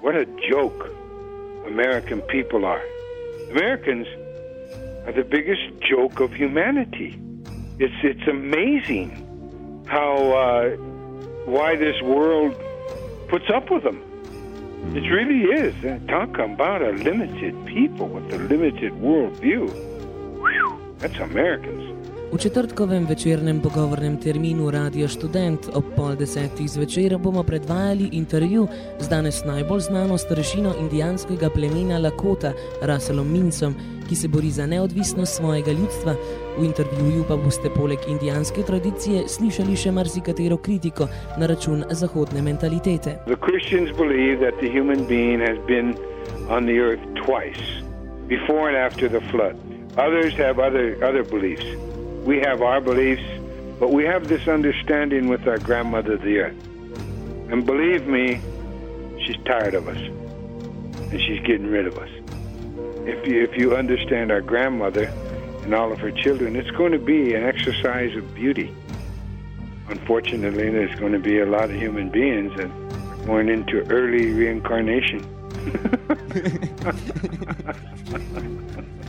what a joke American people are. Americans are the biggest joke of humanity. It's it's amazing how uh, why this world puts up with them. It really is. Uh, Talk about a limited people with a limited worldview. Whew, that's Americans. V četrtkovem večernem pogovornem terminu Radio Student ob pol desetih zvečer bomo predvajali intervju z danes najbolj znano starešino indijanskega plemena Lakota, Russellom Mincom, ki se bori za neodvisnost svojega ljudstva. V intervjuju pa boste poleg indijanske tradicije slišali še marsikatero kritiko na račun zahodne mentalitete. On the earth twice, before and after the flood. Others have other other beliefs. We have our beliefs, but we have this understanding with our grandmother the earth. And believe me, she's tired of us. And she's getting rid of us. If you if you understand our grandmother and all of her children, it's going to be an exercise of beauty. Unfortunately, there's going to be a lot of human beings that are going into early reincarnation.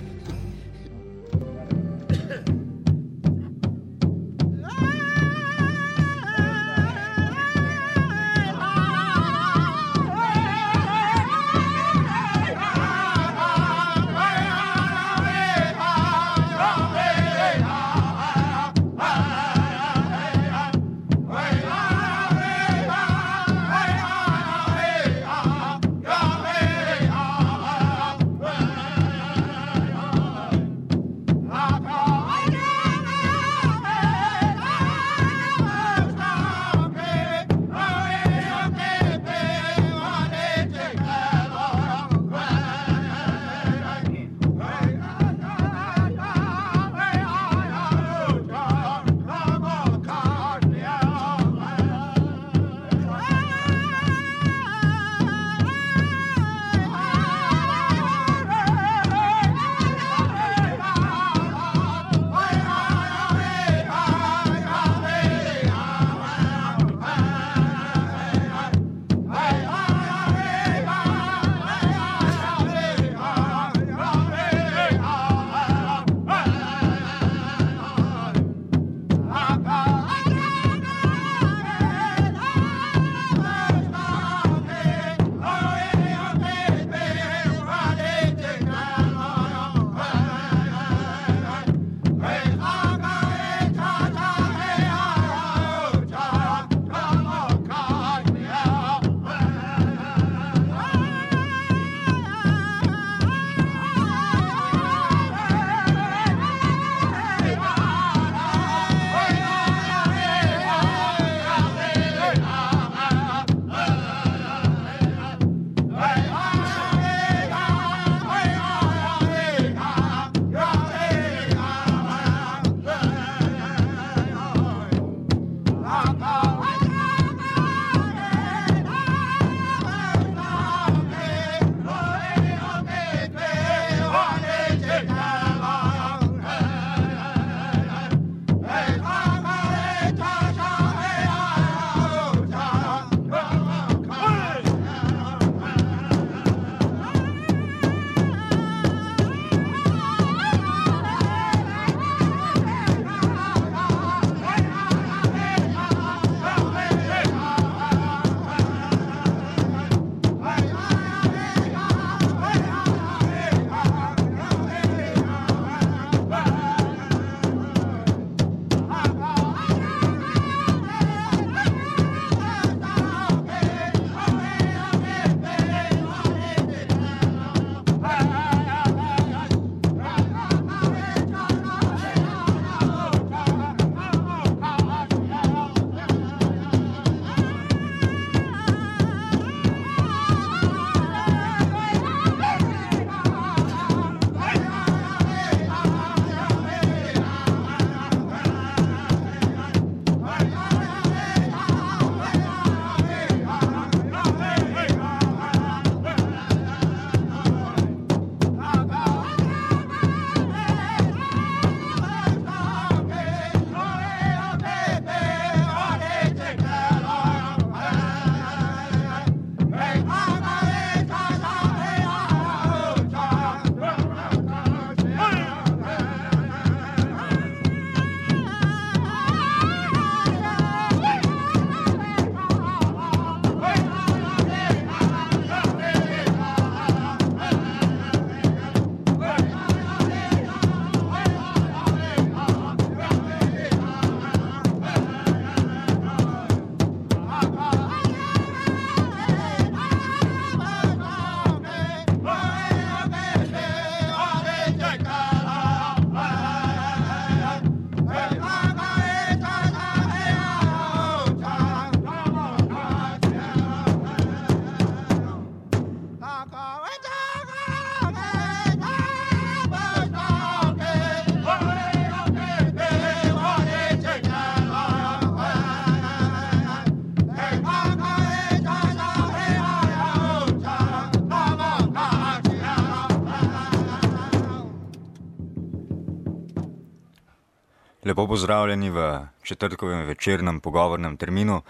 Lepo pozdravljeni v četrtkovem večernem pogovornem terminu.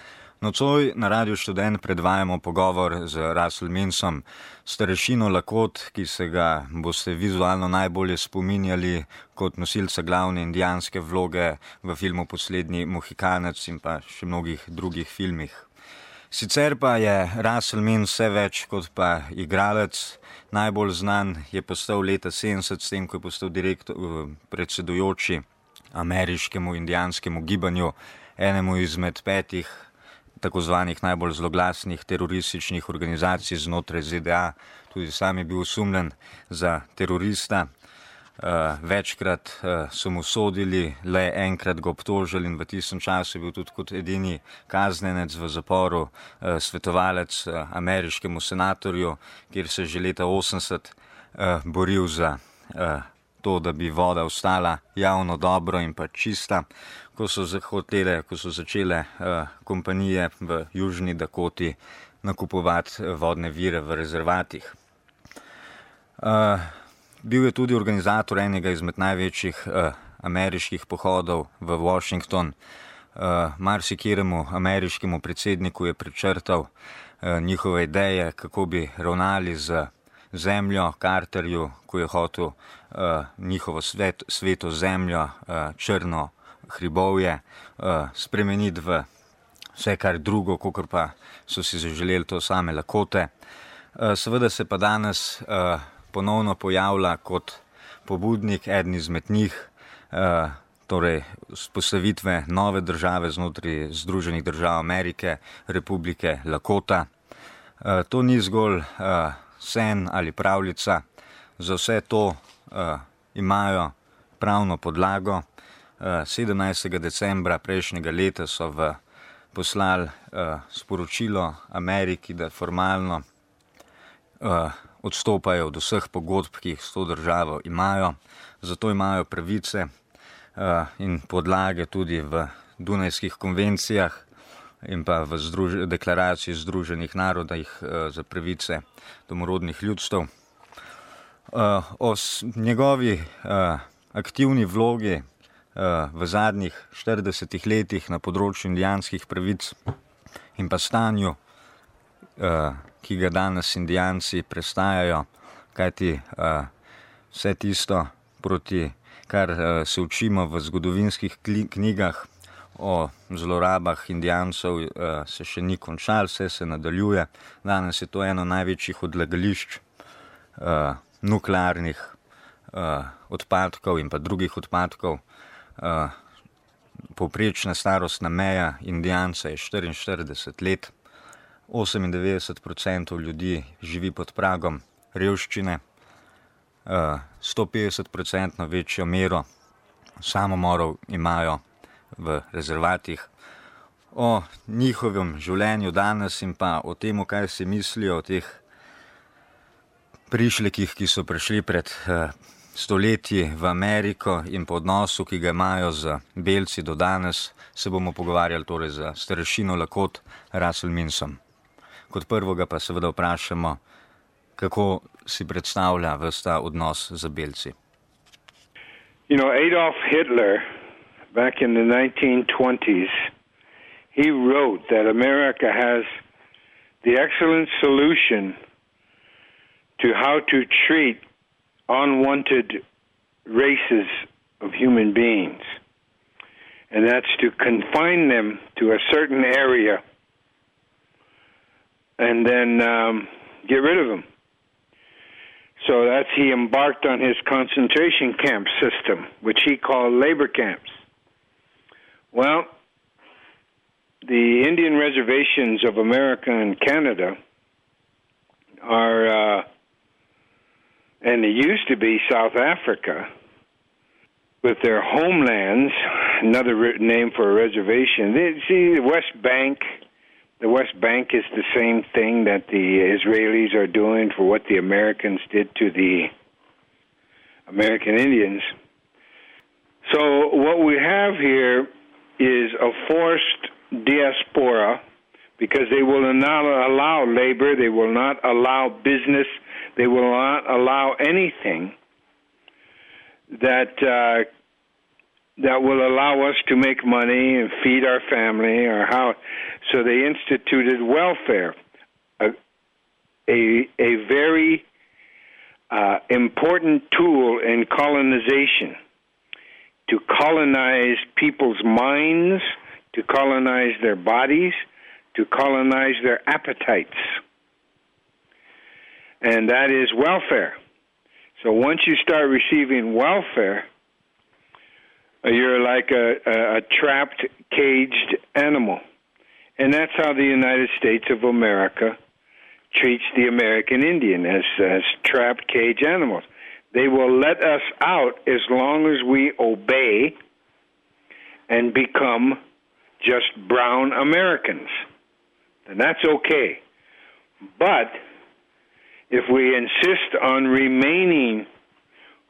Nocoj na Radio Študent predvajamo pogovor z Russell Minsom, starešino Lakot, ki se ga boste vizualno najbolje spominjali kot nosilca glavne indijanske vloge v filmu Poslednji Mohikanec in pa še mnogih drugih filmih. Sicer pa je Russell Mins vse več kot pa igralec. Najbolj znan je postal leta 70, s tem, ko je postal direktor, eh, predsedujoči ameriškemu indijanskemu gibanju, enemu izmed petih tako zvanih najbolj zloglasnih terorističnih organizacij znotraj ZDA. Tudi sam je bil osumljen za terorista. Uh, večkrat uh, so mu sodili, le enkrat ga obtožili in v tistem času je bil tudi kot edini kaznenec v zaporu, uh, svetovalec uh, ameriškemu senatorju, kjer se je že leta 80 uh, boril za uh, to, da bi voda ostala javno dobro in pa čista, ko so, hotele, ko so začele uh, kompanije v Južni Dakoti nakupovati eh, vodne vire v rezervatih. Uh, bil je tudi organizator enega izmed največjih uh, ameriških pohodov v Washington. Uh, Marsikiremu ameriškemu predsedniku je prečrtal uh, njihove ideje, kako bi ravnali z zemljo, Carterju, ko je hotel uh, njihovo svet, sveto zemljo, uh, črno hribovje, uh, spremeniti v vse kar drugo, kot pa so si zaželeli to same lakote. Uh, seveda se pa danes uh, ponovno pojavlja kot pobudnik, eden izmed njih, uh, torej spostavitve nove države znotraj Združenih držav Amerike, Republike Lakota. Uh, to ni zgolj uh, sen ali pravljica, za vse to uh, imajo pravno podlago. Uh, eh, 17. decembra prejšnjega leta so v poslali uh, sporočilo Ameriki, da formalno uh, odstopajo od vseh pogodb, ki jih s to državo imajo, zato imajo pravice uh, in podlage tudi v Dunajskih konvencijah in pa v združ deklaraciji Združenih narodov uh, za pravice domorodnih ljudstv. Uh, o njegovi uh, aktivni vlogi uh, v zadnjih 40 letih na področju indijanskih pravic in pa stanju, uh, ki ga danes indijanci prestajajo, kajti uh, vse tisto, proti kar se učimo v zgodovinskih knjigah, o zlorabah indijancev uh, se še ni končal, vse se nadaljuje. Danes je to eno največjih odlagališč uh, nuklearnih uh, odpadkov in pa drugih odpadkov. Uh, Poprečna starostna meja indijanca je 44 let, 98% ljudi živi pod pragom revščine, 150% večjo mero samomorov imajo v rezervatih, o njihovem življenju danes in pa o tem, kaj si mislijo o teh prišlekih, ki so prišli pred uh, stoletji v Ameriko in po odnosu, ki ga imajo z belci do danes, se bomo pogovarjali torej za starešino Lakot Russell Minsom. Kot prvoga pa seveda vprašamo, kako si predstavlja vsta odnos z belci. You know, Adolf Hitler back in the 1920s, he wrote that America has the excellent solution to how to treat unwanted races of human beings. And that's to confine them to a certain area and then um, get rid of them. So that's he embarked on his concentration camp system, which he called labor camps. Well, the Indian reservations of America and Canada are, uh, and it used to be South Africa, with their homelands, another name for a reservation. They, see, the West Bank, the West Bank is the same thing that the Israelis are doing for what the Americans did to the American Indians. So, what we have here is a forced diaspora because they will not allow labor, they will not allow business, they will not allow anything that uh, that will allow us to make money and feed our family or how so they instituted welfare a a, a very uh, important tool in colonization to colonize people's minds to colonize their bodies to colonize their appetites and that is welfare so once you start receiving welfare you're like a, a, a trapped, caged animal. And that's how the United States of America treats the American Indian as, as trapped, caged animals. They will let us out as long as we obey and become just brown Americans. And that's okay. But if we insist on remaining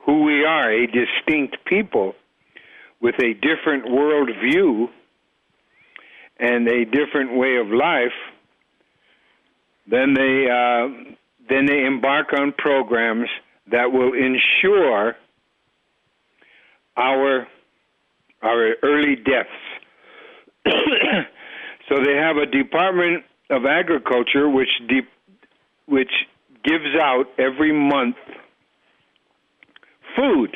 who we are, a distinct people, with a different worldview and a different way of life, then they uh, then they embark on programs that will ensure our our early deaths. so they have a Department of Agriculture which de- which gives out every month food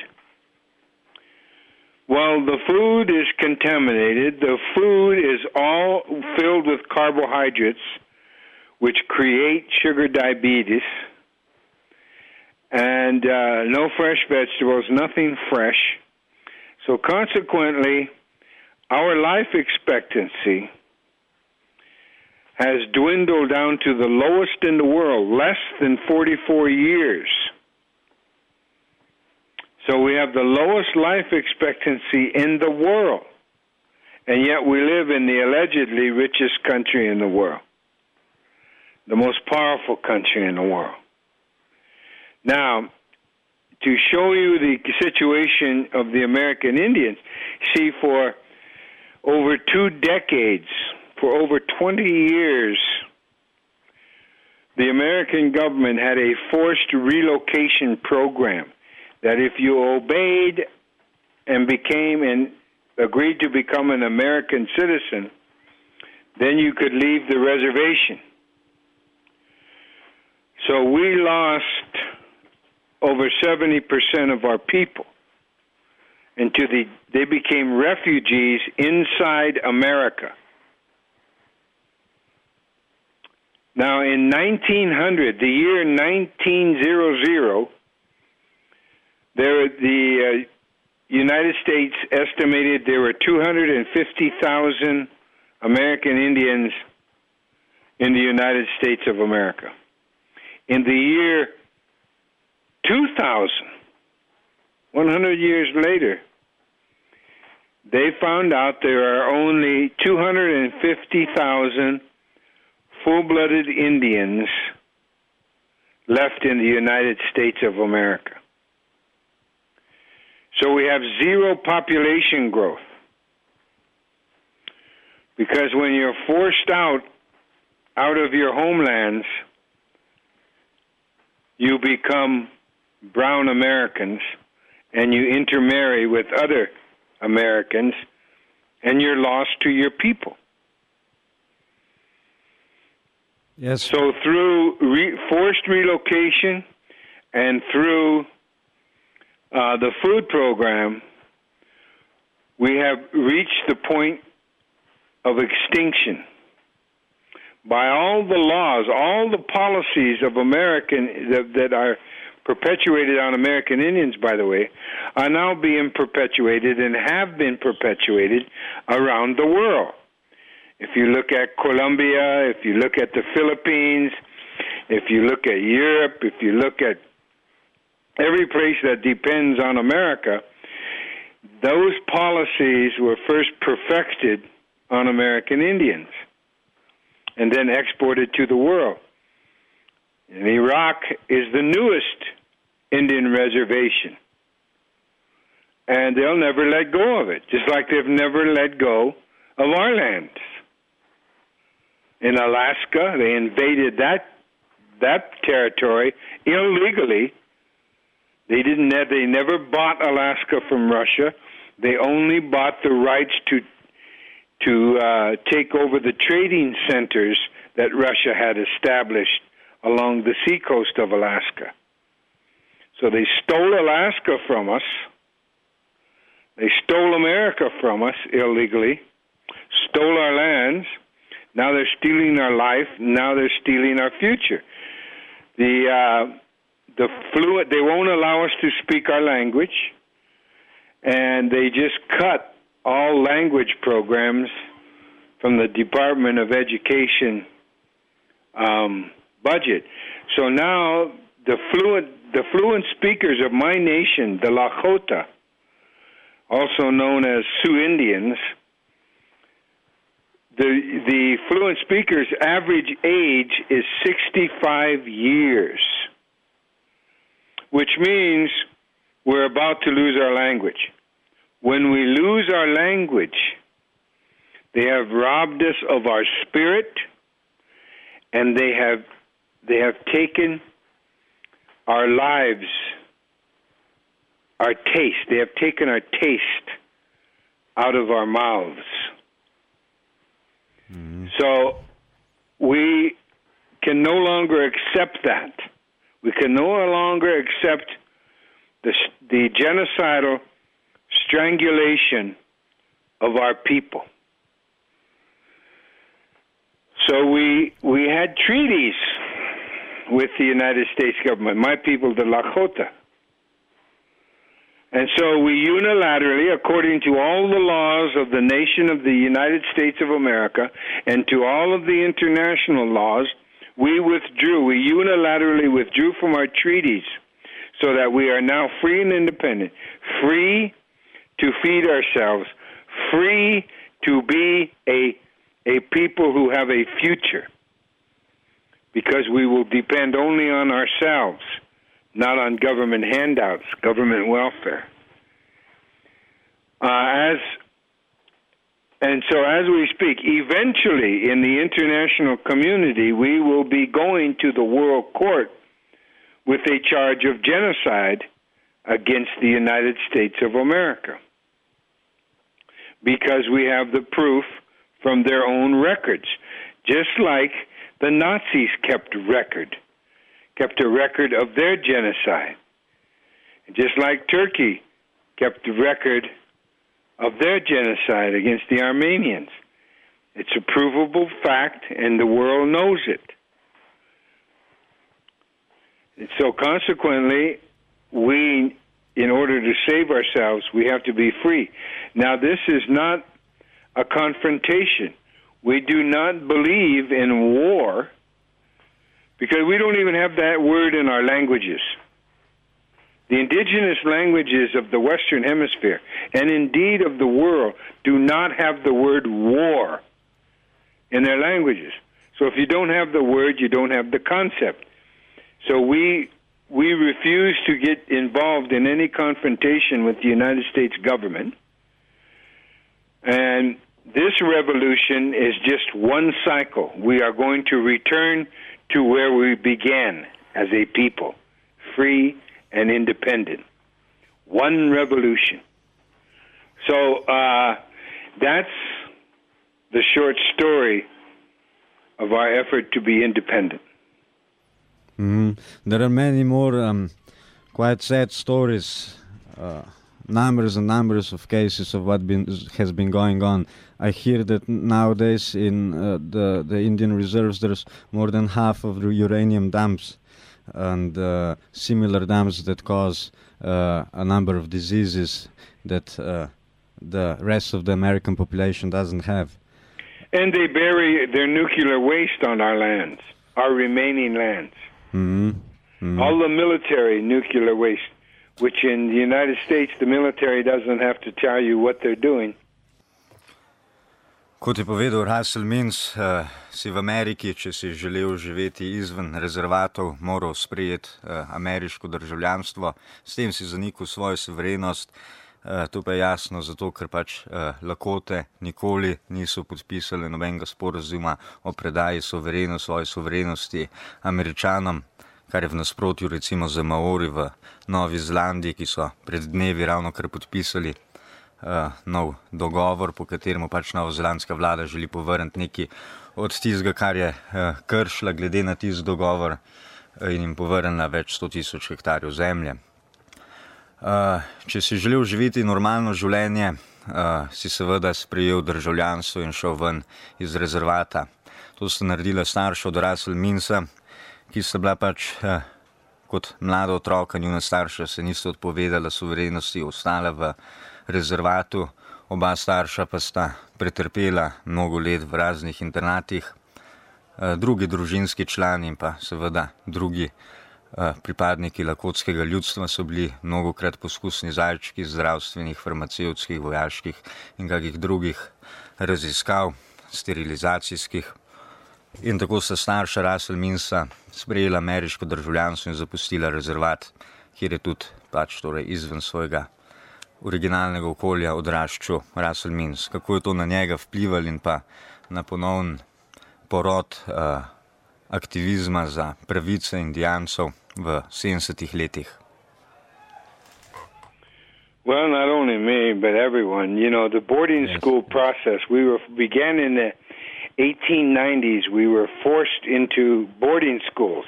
well, the food is contaminated. The food is all filled with carbohydrates, which create sugar diabetes, and uh, no fresh vegetables, nothing fresh. So, consequently, our life expectancy has dwindled down to the lowest in the world, less than 44 years. So we have the lowest life expectancy in the world. And yet we live in the allegedly richest country in the world, the most powerful country in the world. Now, to show you the situation of the American Indians, see, for over two decades, for over 20 years, the American government had a forced relocation program that if you obeyed and became and agreed to become an American citizen, then you could leave the reservation. So we lost over 70% of our people into the they became refugees inside America. Now in 1900, the year 1900, there, the uh, United States estimated there were 250,000 American Indians in the United States of America. In the year 2000, 100 years later, they found out there are only 250,000 full blooded Indians left in the United States of America. So we have zero population growth. Because when you're forced out out of your homelands, you become brown Americans and you intermarry with other Americans and you're lost to your people. Yes. So through re- forced relocation and through uh, the food program, we have reached the point of extinction. By all the laws, all the policies of American that, that are perpetuated on American Indians, by the way, are now being perpetuated and have been perpetuated around the world. If you look at Colombia, if you look at the Philippines, if you look at Europe, if you look at every place that depends on America, those policies were first perfected on American Indians and then exported to the world. And Iraq is the newest Indian reservation. And they'll never let go of it, just like they've never let go of our lands. In Alaska, they invaded that that territory illegally they didn't. They never bought Alaska from Russia. They only bought the rights to to uh, take over the trading centers that Russia had established along the seacoast of Alaska. So they stole Alaska from us. They stole America from us illegally, stole our lands. Now they're stealing our life. Now they're stealing our future. The uh, the fluent they won't allow us to speak our language, and they just cut all language programs from the Department of Education um, budget. So now the fluent the fluent speakers of my nation, the Lakota, also known as Sioux Indians, the the fluent speakers average age is 65 years, which means we're about to lose our language. When we lose our language, they have robbed us of our spirit and they have they have taken our lives our taste they have taken our taste out of our mouths. Mm-hmm. so we can no longer accept that. We can no longer accept the the genocidal strangulation of our people. So we we had treaties with the United States government, my people, the Lakota. And so we unilaterally, according to all the laws of the nation of the United States of America and to all of the international laws, we withdrew. We unilaterally withdrew from our treaties so that we are now free and independent, free to feed ourselves, free to be a a people who have a future because we will depend only on ourselves, not on government handouts, government welfare. Uh, as and so, as we speak, eventually in the international community, we will be going to the World Court with a charge of genocide against the United States of America because we have the proof from their own records, just like the Nazis kept a record, kept a record of their genocide, just like Turkey kept a record of their genocide against the Armenians. It's a provable fact, and the world knows it. And so, consequently, we, in order to save ourselves, we have to be free. Now, this is not a confrontation. We do not believe in war because we don't even have that word in our languages. The indigenous languages of the Western Hemisphere, and indeed of the world, do not have the word war in their languages. So if you don't have the word, you don't have the concept. So we we refuse to get involved in any confrontation with the United States government. And this revolution is just one cycle. We are going to return to where we began as a people, free and independent. One revolution. So uh, that's the short story of our effort to be independent. Mm, there are many more um, quite sad stories. Uh, numbers and numbers of cases of what been, has been going on. I hear that nowadays in uh, the the Indian reserves there's more than half of the uranium dumps and uh, similar dams that cause uh, a number of diseases that uh, the rest of the American population doesn't have. And they bury their nuclear waste on our lands, our remaining lands. Mm-hmm. Mm-hmm. All the military nuclear waste which in the United States the military doesn't have to tell you what they're doing. Kot je povedal Russell Mins, uh, si v Ameriki, če si želel živeti izven rezervatov, moral sprejeti uh, ameriško državljanstvo, s tem si zanikal svojo suverenost. Uh, to pa je jasno, zato ker pač uh, lakote nikoli niso podpisali nobenega sporozuma o predaji svoje suverenosti američanom, kar je v nasprotju recimo z Maori v Novi Zelandiji, ki so pred dnevi ravno kar podpisali uh, nov dogovor, po katerem pač novozelandska vlada želi povrniti nekaj od tistega, kar je uh, kršila glede na tisti dogovor uh, in jim povrnila več sto tisoč hektarjev zemlje. Uh, če si želel živeti normalno življenje, uh, si seveda sprejel državljanstvo in šel ven iz rezervata. To sta naredila starša odrasel Minsa, ki sta bila pač uh, kot mlada otroka, njuna starša se nista odpovedala suverenosti, ostala v rezervatu, oba starša pa sta pretrpela mnogo let v raznih internatih, uh, drugi družinski člani in pa seveda drugi. Eh, pripadniki lakotskega ljudstva so bili mnogokrat poskusni zajčki zdravstvenih, farmacevtskih, vojaških in kakih drugih raziskav, sterilizacijskih. In tako sta starša Russell Minsa sprejela ameriško državljanstvo in zapustila rezervat, kjer je tudi pač torej izven svojega originalnega okolja odraščal Russell Mins. Kako je to na njega vplivalo in pa na ponovn porod uh, aktivizma za pravice indijancov v 70 letih? Well, not only me, but everyone. You know, the boarding yes. school process, we were began in the 1890s. We were forced into boarding schools.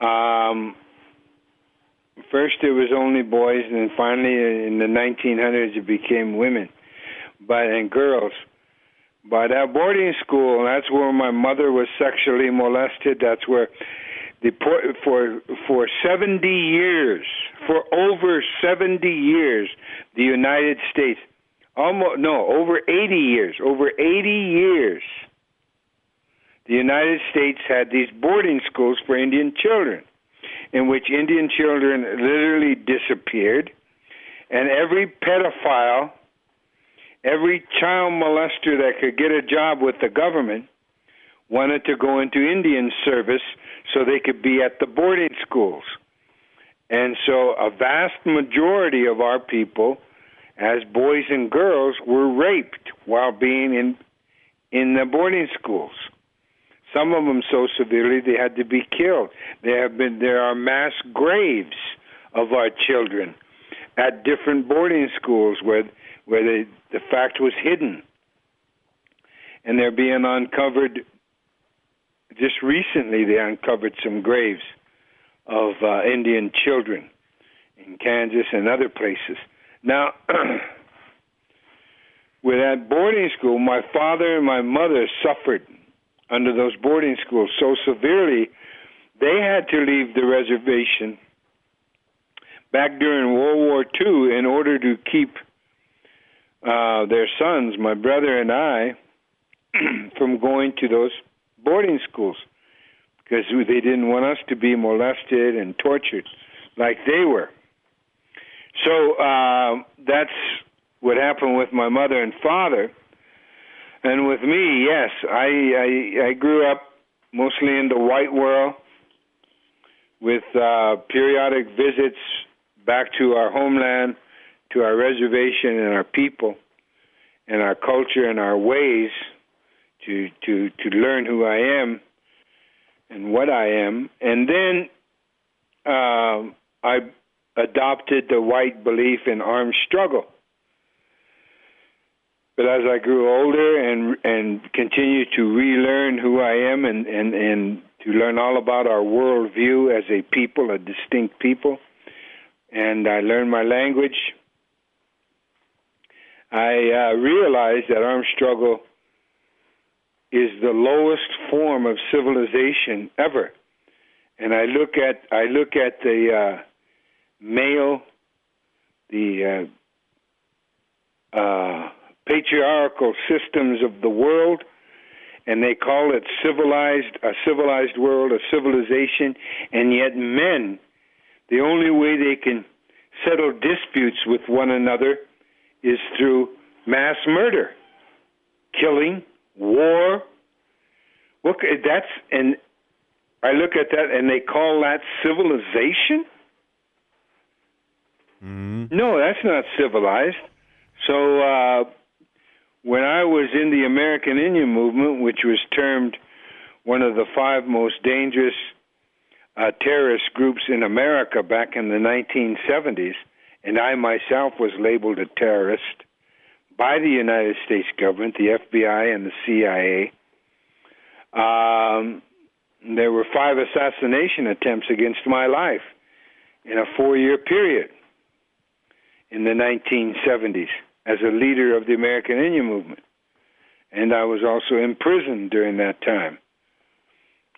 Um, first, it was only boys, and then finally, in the 1900s, it became women, but and girls. But at boarding school, that's where my mother was sexually molested. That's where the for for 70 years, for over 70 years, the United States, almost no, over 80 years, over 80 years, the United States had these boarding schools for Indian children, in which Indian children literally disappeared, and every pedophile, every child molester that could get a job with the government wanted to go into Indian service so they could be at the boarding schools. And so a vast majority of our people, as boys and girls, were raped while being in in the boarding schools. Some of them so severely they had to be killed. There have been there are mass graves of our children at different boarding schools where where they, the fact was hidden, and they're being uncovered just recently they uncovered some graves of uh, Indian children in Kansas and other places. Now, with that boarding school, my father and my mother suffered under those boarding schools so severely, they had to leave the reservation back during World War II in order to keep uh, their sons, my brother and I, from going to those boarding schools because they didn't want us to be molested and tortured like they were. So uh, that's what happened with my mother and father. And with me, yes, I I, I grew up mostly in the white world with uh, periodic visits back to our homeland, to our reservation and our people and our culture and our ways to to to learn who I am and what I am, and then uh, I adopted the white belief in armed struggle. But as I grew older and and continued to relearn who I am and, and, and to learn all about our worldview as a people, a distinct people, and I learned my language, I uh, realized that armed struggle is the lowest form of civilization ever. And I look at I look at the uh, male, the uh, uh, patriarchal systems of the world, and they call it civilized a civilized world, a civilization, and yet men, the only way they can settle disputes with one another is through mass murder, killing, war. Look, that's and I look at that and they call that civilization. Mm-hmm. No, that's not civilized. So uh, when I was in the American Indian movement, which was termed one of the five most dangerous uh, terrorist groups in America back in the 1970s and I myself was labeled a terrorist by the United States government, the FBI and the CIA. Um, there were five assassination attempts against my life in a four year period in the 1970s as a leader of the American Indian movement. And I was also imprisoned during that time,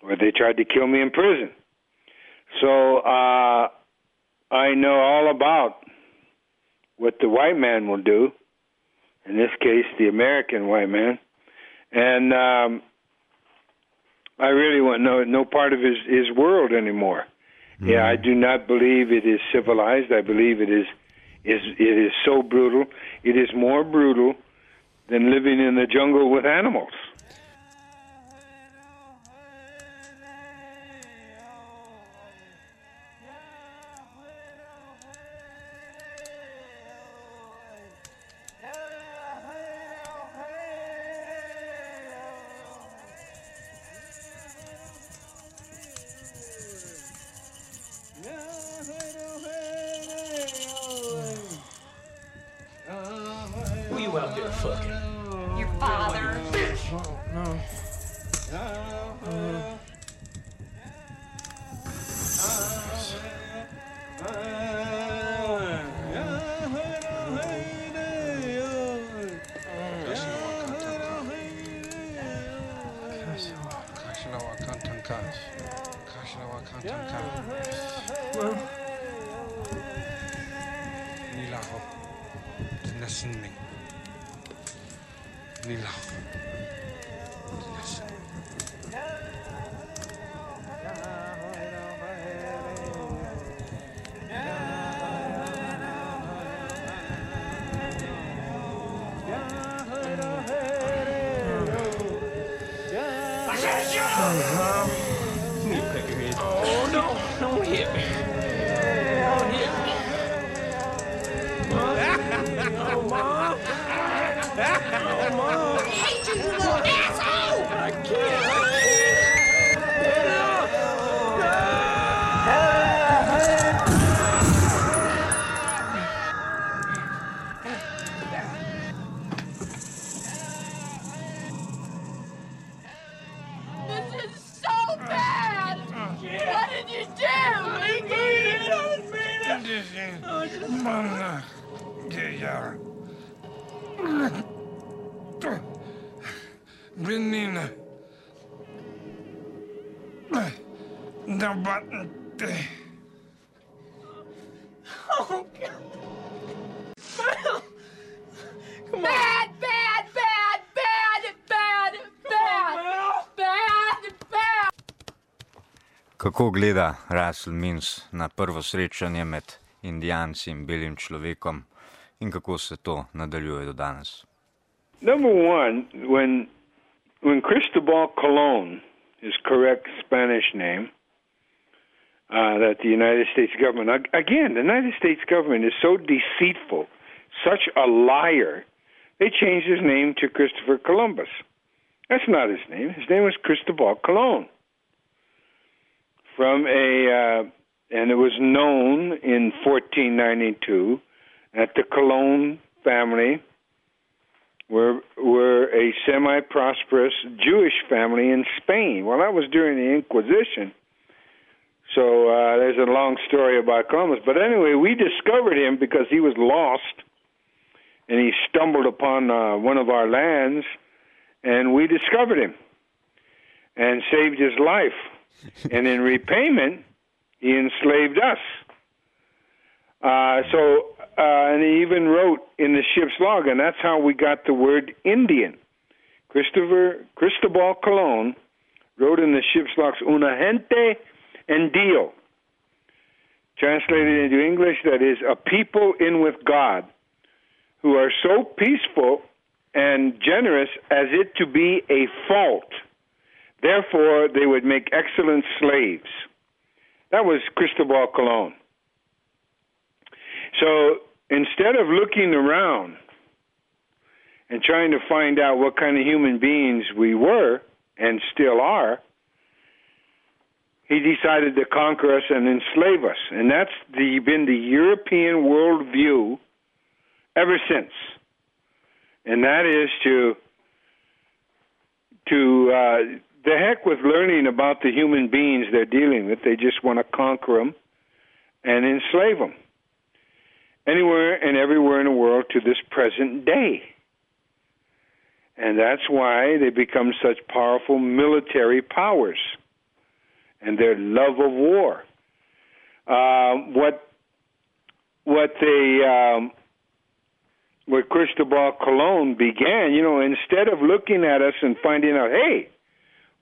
where they tried to kill me in prison. So uh, I know all about what the white man will do, in this case, the American white man. And um, I really want no no part of his his world anymore. Mm-hmm. Yeah, I do not believe it is civilized. I believe it is is it is so brutal. It is more brutal than living in the jungle with animals. sinning. Nila. Kako Russell Means na prvo srečanje med Indijanci in belim človekom in kako se to nadaljuje do danes? Number one, when, when Cristobal Colon, his correct Spanish name, uh, that the United States government, again, the United States government is so deceitful, such a liar, they changed his name to Christopher Columbus. That's not his name. His name was Cristobal Colon. From a, uh, and it was known in 1492 that the Colon family were were a semi-prosperous Jewish family in Spain. Well, that was during the Inquisition. So uh, there's a long story about Columbus. But anyway, we discovered him because he was lost, and he stumbled upon uh, one of our lands, and we discovered him and saved his life and in repayment, he enslaved us. Uh, so, uh, and he even wrote in the ship's log, and that's how we got the word Indian. Christopher Cristobal Colon wrote in the ship's logs, "Una gente en Dio," translated into English, that is, a people in with God, who are so peaceful and generous as it to be a fault Therefore, they would make excellent slaves. That was Cristobal Colon. So instead of looking around and trying to find out what kind of human beings we were and still are, he decided to conquer us and enslave us. And that's the, been the European worldview ever since. And that is to to uh, the heck with learning about the human beings they're dealing with. They just want to conquer them and enslave them anywhere and everywhere in the world to this present day. And that's why they become such powerful military powers and their love of war. Uh, what what they um, what Cristobal Colon began, you know, instead of looking at us and finding out, hey,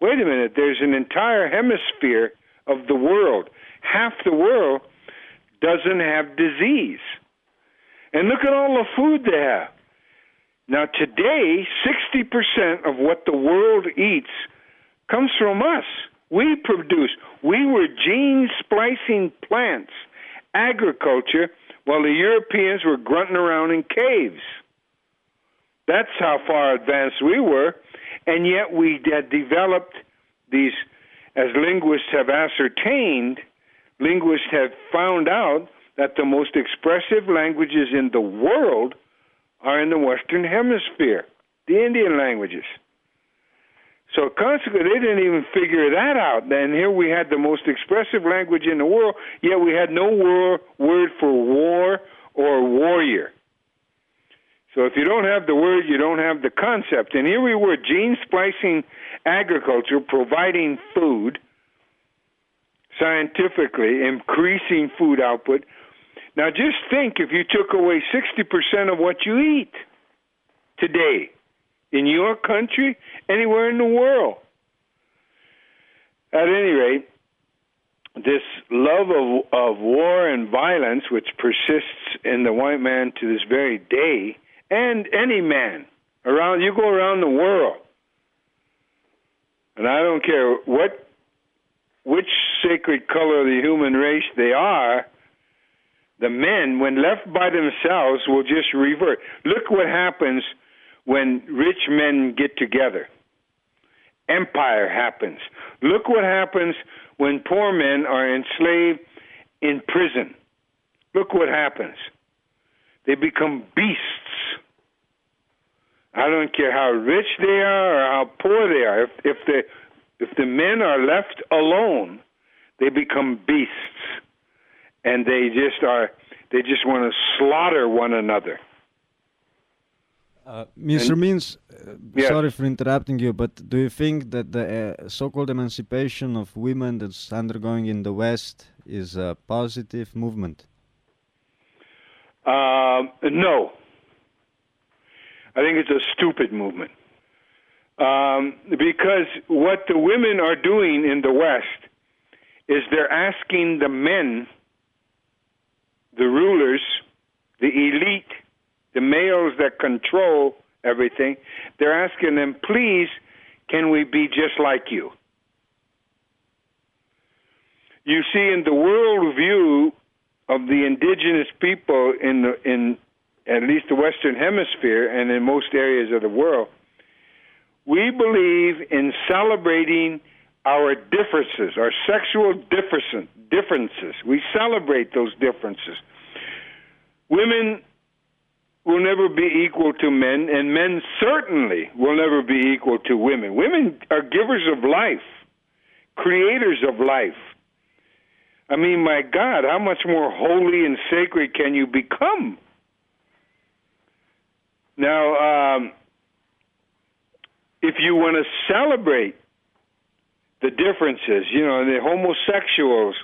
wait a minute, there's an entire hemisphere of the world. Half the world doesn't have disease. And look at all the food they have. Now, today, 60% of what the world eats comes from us. We produce. We were gene splicing plants, agriculture, while the Europeans were grunting around in caves. That's how far advanced we were. And yet we had developed these, as linguists have ascertained, linguists have found out that the most expressive languages in the world are in the Western Hemisphere, the Indian languages. So consequently, they didn't even figure that out. And here we had the most expressive language in the world, yet we had no word for war or warrior. So if you don't have the word, you don't have the concept. And here we were, gene splicing agriculture, providing food scientifically, increasing food output. Now just think if you took away 60% of what you eat today in your country, anywhere in the world. At any rate, this love of, of war and violence, which persists in the white man to this very day, and any man around, you go around the world, and I don't care what, which sacred color of the human race they are, the men, when left by themselves, will just revert. Look what happens when rich men get together. Empire happens. Look what happens when poor men are enslaved in prison. Look what happens. They become beasts. I don't care how rich they are or how poor they are. If, if the if the men are left alone, they become beasts, and they just are. They just want to slaughter one another. Uh, Mr. And, Means, uh, yes. sorry for interrupting you, but do you think that the uh, so-called emancipation of women that's undergoing in the West is a positive movement? Um, no. I think it's a stupid movement. Um, because what the women are doing in the West is they're asking the men, the rulers, the elite, the males that control everything, they're asking them, please, can we be just like you? You see, in the worldview of the indigenous people in the, in at least the Western Hemisphere and in most areas of the world, we believe in celebrating our differences, our sexual differences. We celebrate those differences. Women will never be equal to men, and men certainly will never be equal to women. Women are givers of life, creators of life. I mean, my God, how much more holy and sacred can you become? Now, um, if you want to celebrate the differences, you know, the homosexuals,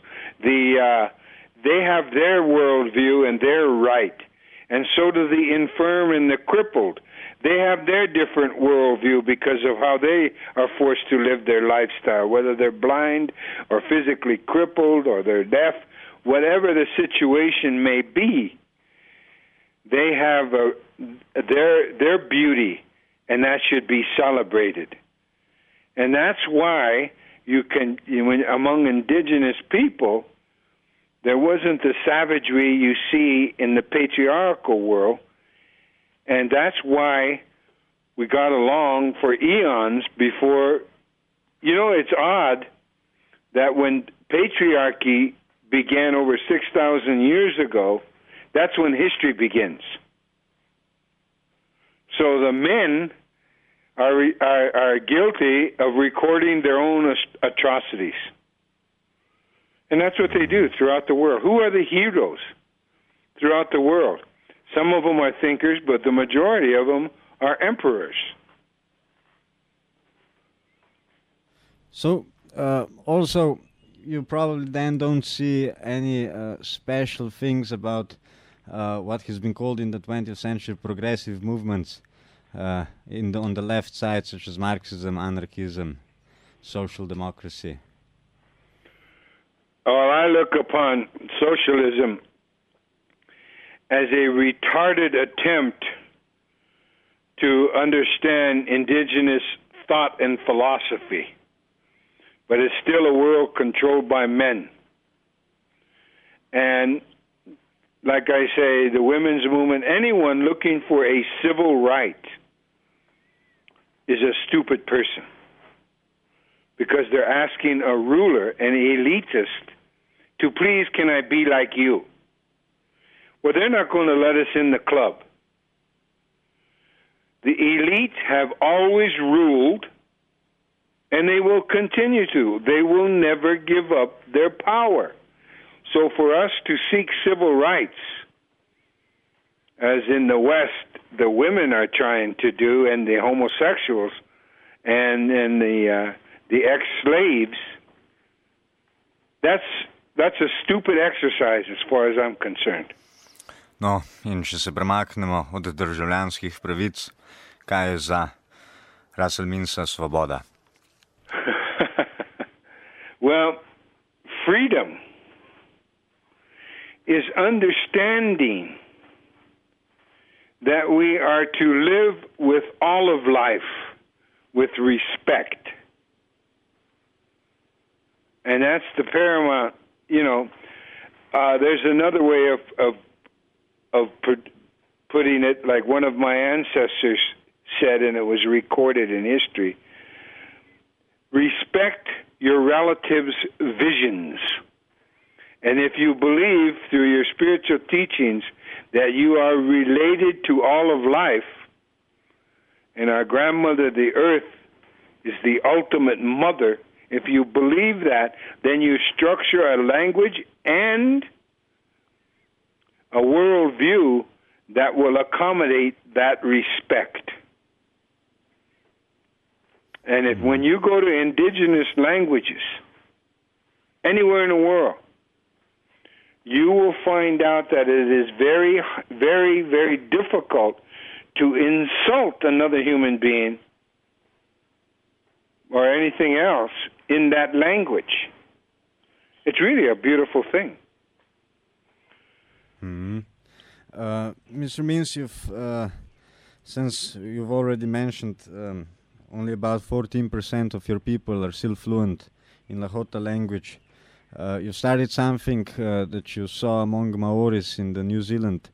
the uh, they have their worldview and their right and so do the infirm and the crippled. They have their different worldview because of how they are forced to live their lifestyle, whether they're blind or physically crippled or they're deaf, whatever the situation may be. They have a, their their beauty, and that should be celebrated. And that's why you can, you, among indigenous people, there wasn't the savagery you see in the patriarchal world, and that's why we got along for eons before. You know, it's odd that when patriarchy began over 6,000 years ago, that's when history begins. So the men are, are, are guilty of recording their own atrocities. And that's what they do throughout the world. Who are the heroes throughout the world? Some of them are thinkers, but the majority of them are emperors. So, uh, also, you probably then don't see any uh, special things about uh, what has been called in the 20th century progressive movements uh, in the, on the left side, such as Marxism, anarchism, social democracy. Well, I look upon socialism as a retarded attempt to understand indigenous thought and philosophy but it's still a world controlled by men. And like I say, the women's movement, anyone looking for a civil right is a stupid person because they're asking a ruler, an elitist, to please, can I be like you? Well, they're not going to let us in the club. The elite have always ruled and they will continue to. They will never give up their power. So for us to seek civil rights, as in the West, the women are trying to do, and the homosexuals, and and the uh, the ex-slaves, that's that's a stupid exercise as far as I'm concerned. No, in če se premaknemo od državljanskih pravic, kaj je za Russell Meansa svoboda? Well, freedom is understanding that we are to live with all of life with respect. And that's the paramount, you know. Uh, there's another way of of of put, putting it, like one of my ancestors said, and it was recorded in history. Respect your relatives' visions. And if you believe through your spiritual teachings that you are related to all of life, and our grandmother, the earth, is the ultimate mother, if you believe that, then you structure a language and a worldview that will accommodate that respect. And if mm-hmm. when you go to indigenous languages anywhere in the world, you will find out that it is very, very, very difficult to insult another human being or anything else in that language. It's really a beautiful thing. Mm-hmm. Uh, Mr. Means, you've, uh, since you've already mentioned um, only about 14% of your people are still fluent in Lakota language. Uh, you started something uh, that you saw among Maoris in the New Zealand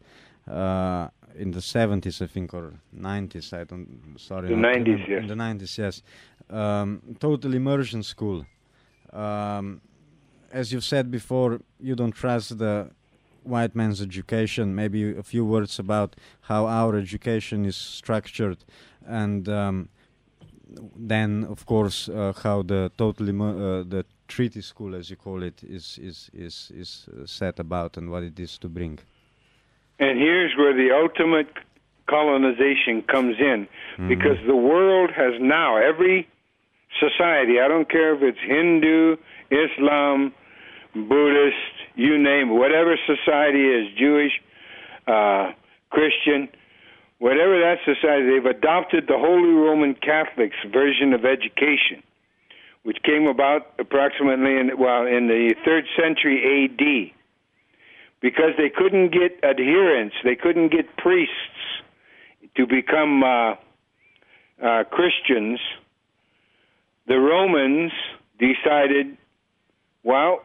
uh, in the 70s, I think, or 90s. I don't. Sorry. The 90s, yes. In the 90s, yes. Um, total immersion school. Um, as you've said before, you don't trust the white man's education. Maybe a few words about how our education is structured and. Um, then, of course, uh, how the totally uh, the treaty school, as you call it, is is is is uh, set about and what it is to bring. And here's where the ultimate colonization comes in, mm-hmm. because the world has now every society. I don't care if it's Hindu, Islam, Buddhist, you name it, whatever society is, Jewish, uh, Christian whatever that society, they've adopted the Holy Roman Catholics' version of education, which came about approximately in well in the third century A.D. Because they couldn't get adherents, they couldn't get priests to become uh, uh, Christians. The Romans decided, well,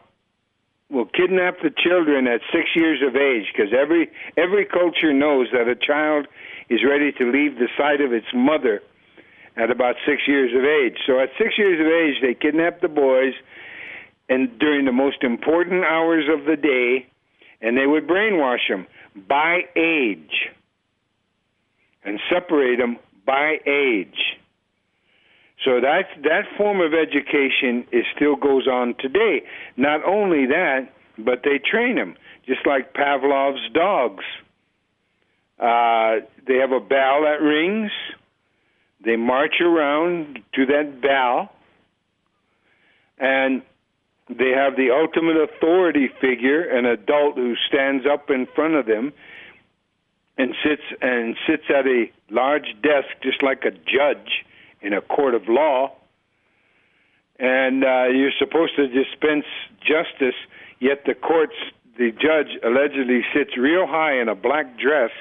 we'll kidnap the children at six years of age because every every culture knows that a child is ready to leave the side of its mother at about six years of age. So at six years of age, they kidnap the boys, and during the most important hours of the day, and they would brainwash them by age and separate them by age. So that that form of education is still goes on today. Not only that, but they train them just like Pavlov's dogs. Uh, they have a bell that rings. They march around to that bell, and they have the ultimate authority figure, an adult who stands up in front of them and sits and sits at a large desk, just like a judge in a court of law. And uh, you're supposed to dispense justice, yet the courts, the judge allegedly sits real high in a black dress.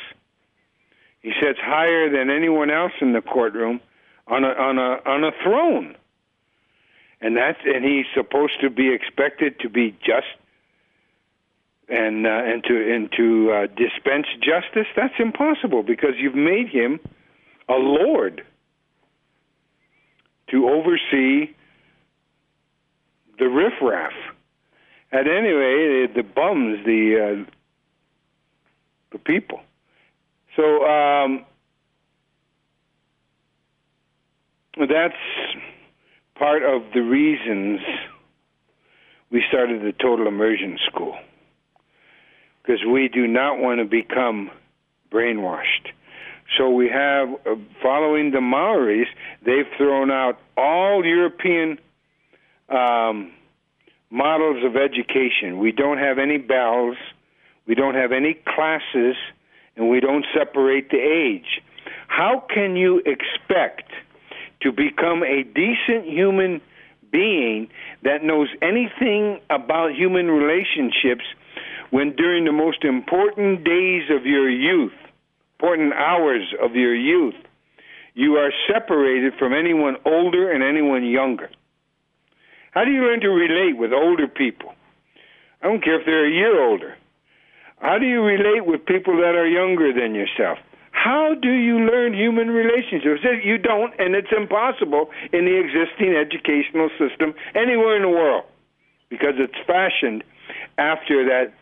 He sits higher than anyone else in the courtroom on a on a on a throne. And that's and he's supposed to be expected to be just and uh, and to and to uh, dispense justice. That's impossible because you've made him a lord to oversee the riffraff. At any rate, the bums, the uh, the people. So um, that's part of the reasons we started the total immersion school because we do not want to become brainwashed. So we have, uh, following the Maoris, they've thrown out all European um, models of education. We don't have any bells, we don't have any classes, and we don't separate the age. How can you expect to become a decent human being that knows anything about human relationships when during the most important days of your youth, important hours of your youth, you are separated from anyone older and anyone younger. How do you learn to relate with older people? I don't care if they're a year older. How do you relate with people that are younger than yourself? How do you learn human relationships? You don't, and it's impossible in the existing educational system anywhere in the world because it's fashioned after that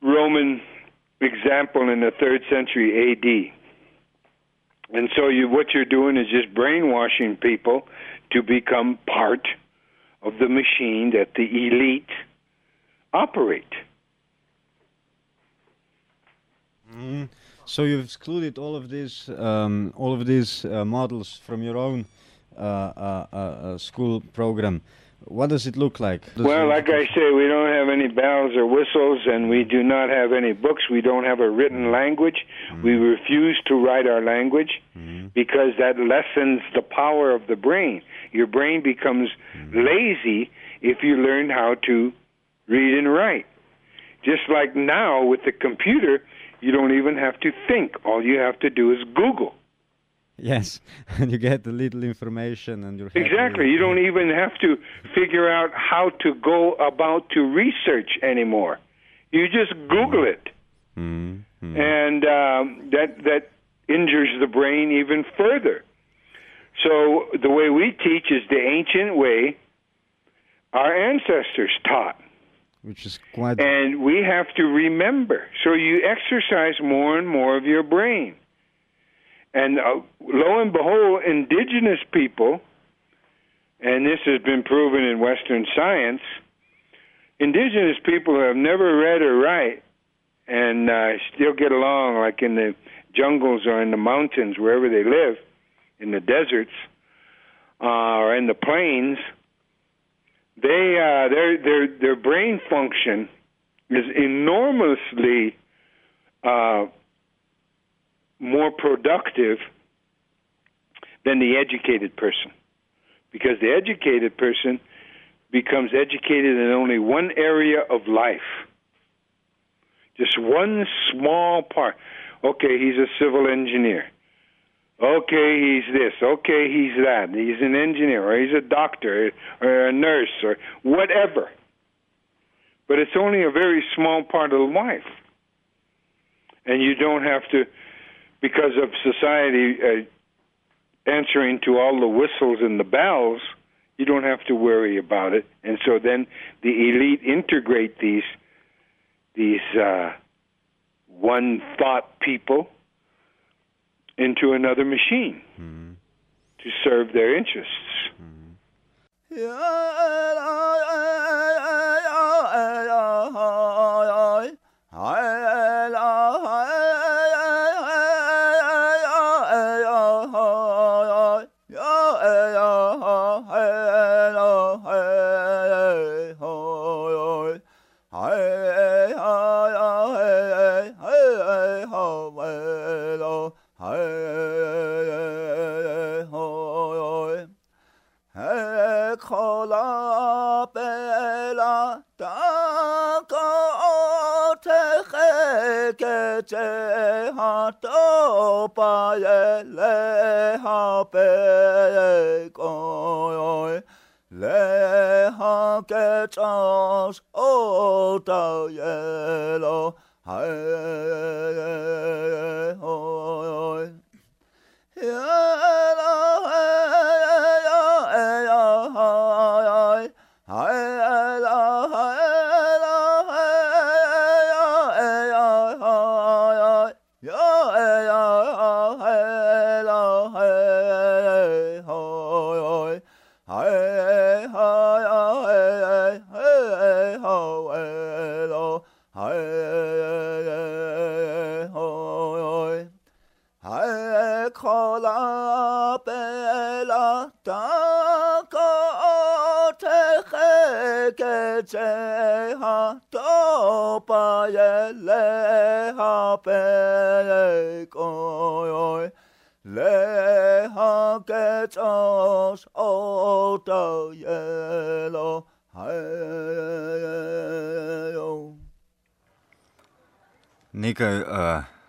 Roman example in the third century AD. And so you, what you're doing is just brainwashing people to become part of the machine that the elite operate. Mm. So you've excluded all of these, um, all of these uh, models from your own uh, uh, uh, uh school program. What does it look like? Does well, like I say, we don't have any bells or whistles, and we do not have any books. We don't have a written language. Mm-hmm. We refuse to write our language mm-hmm. because that lessens the power of the brain. Your brain becomes mm-hmm. lazy if you learn how to read and write. Just like now with the computer, you don't even have to think. All you have to do is Google. Yes, and you get the little information, and you're exactly. You don't even have to figure out how to go about to research anymore. You just Google it, mm-hmm. and um, that that injures the brain even further. So the way we teach is the ancient way our ancestors taught which is quite. And we have to remember. So you exercise more and more of your brain. And uh, lo and behold, indigenous people, and this has been proven in Western science, indigenous people have never read or write and uh, still get along, like in the jungles or in the mountains, wherever they live, in the deserts uh, or in the plains they uh, their their their brain function is enormously uh, more productive than the educated person, because the educated person becomes educated in only one area of life, just one small part. Okay, he's a civil engineer. Okay, he's this. Okay, he's that. He's an engineer, or he's a doctor, or a nurse, or whatever. But it's only a very small part of life. And you don't have to, because of society uh, answering to all the whistles and the bells, You don't have to worry about it. And so then the elite integrate these these uh, one thought people into another machine mm-hmm. to serve their interests. Mm-hmm. Nekaj uh,